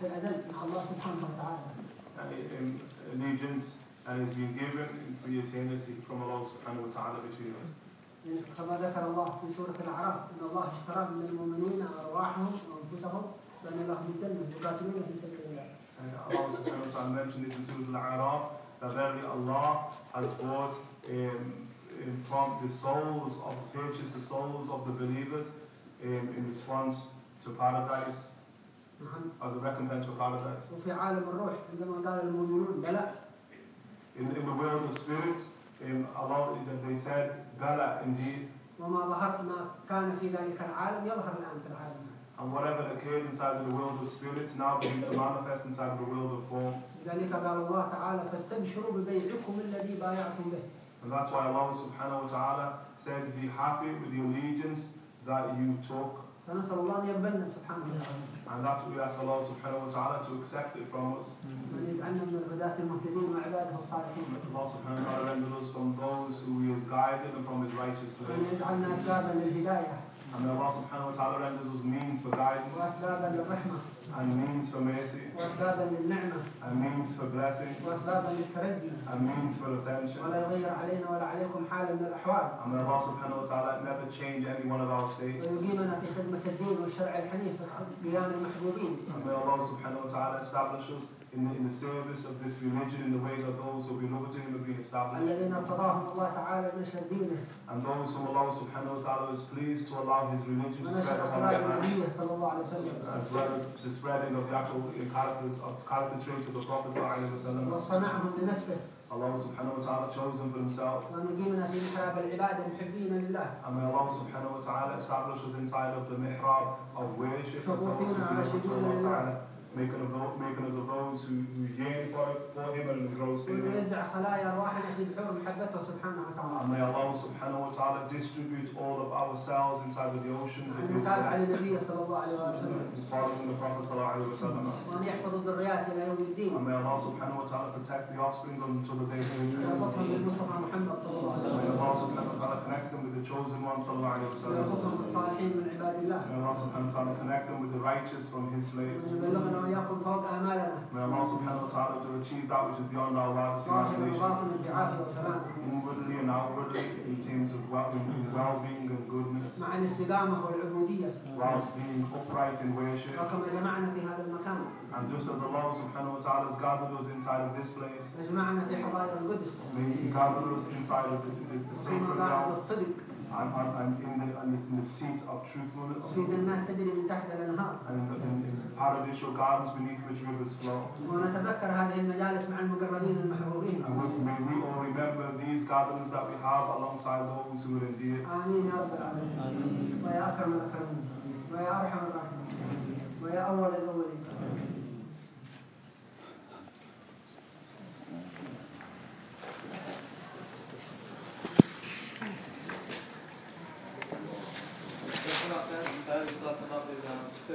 في الأزل مع الله سبحانه وتعالى and in allegiance and is being given for eternity from Allah subhanahu wa ta'ala between us. كما ذكر الله في سورة الأعراف أن الله اشترى من المؤمنين أرواحهم وأنفسهم بأن لهم الجنة يقاتلون في سبيل الله And Allah subhanahu wa ta'ala mentioned this in Surah Al-A'raf that verily Allah has bought um, um, from the souls of purchased the souls of the believers um, in response to paradise نعم as a recompense for paradise. وفي عالم الروح عندما قال المؤمنون بلى In, in the world of spirits, um, Allah they said, Bala indeed, وما ظهر ما كان في ذلك العالم يظهر الآن في العالم and whatever occurred inside of the world of spirits now begins to manifest inside of the world of form. لذلك قال الله تعالى فاستبشروا ببيعكم الذي بايعتم به And that's why Allah subhanahu wa ta'ala said, Be happy with the allegiance that you took. فنسأل الله أن يقبلنا سبحانه وتعالى And that's what we ask Allah subhanahu wa ta'ala to accept it from us. وأن يجعلنا من الهداة المهتدين وعباده الصالحين Allah subhanahu wa ta'ala render us from those who He has guided and from His righteous وأن slaves. يجعلنا أسبابا للهداية And Allah subhanahu wa ta'ala renders those means for guidance. And means for mercy. And means for blessing. And means for ascension. And may Allah subhanahu wa ta'ala never change any one of our states. And may Allah subhanahu wa ta'ala establish us in the, in the service of this religion in the way that those who belong to him have been established. And those whom Allah subhanahu wa ta'ala is pleased to allow his religion to spread upon their hands, as well as the spreading of the actual characters of character traits of the Prophet sallallahu Allah subhanahu wa ta'ala chose for himself. And may Allah subhanahu wa ta'ala establish us inside of the mihrab of worship of Allah subhanahu wa ta'ala making a vote, making us of those who, who yearn for, for him and grow in him. And may Allah subhanahu wa ta'ala distribute all of ourselves inside of the oceans of his the Prophet And may Allah subhanahu wa ta'ala protect the offspring until the day of judgment. May Allah subhanahu wa ta'ala connect them with the chosen one sallallahu alayhi wa sallam. May Allah subhanahu wa ta'ala connect them with the righteous from his slaves. وأن يبلغنا وإياكم فوق آمالنا May Allah subhanahu wa ta'ala to achieve that which is beyond our wildest ظاهرا imagination. وباطنا في عافية وسلامة Inwardly and outwardly in terms of well- in in well-being and goodness. مع الاستقامة والعبودية Whilst being upright in worship. وكما جمعنا في هذا المكان And just as Allah subhanahu wa ta'ala has gathered us inside of this place, وجمعنا في حظائر القدس may He gather us inside of the, the, the في sacred مقاعد ground الصدق and, and, and in, the, and in the seat of truthfulness وفي جنات تجري من تحت الأنهار and in, the, in, in paradisial gardens beneath which rivers flow. ونتذكر هذه المجالس مع المقربين المحبوبين And we, may we all remember these gatherings that we have alongside those who are endeared. آمين يا رب العالمين ويا أكرم الأكرمين ويا أرحم الراحمين ويا أول الأولين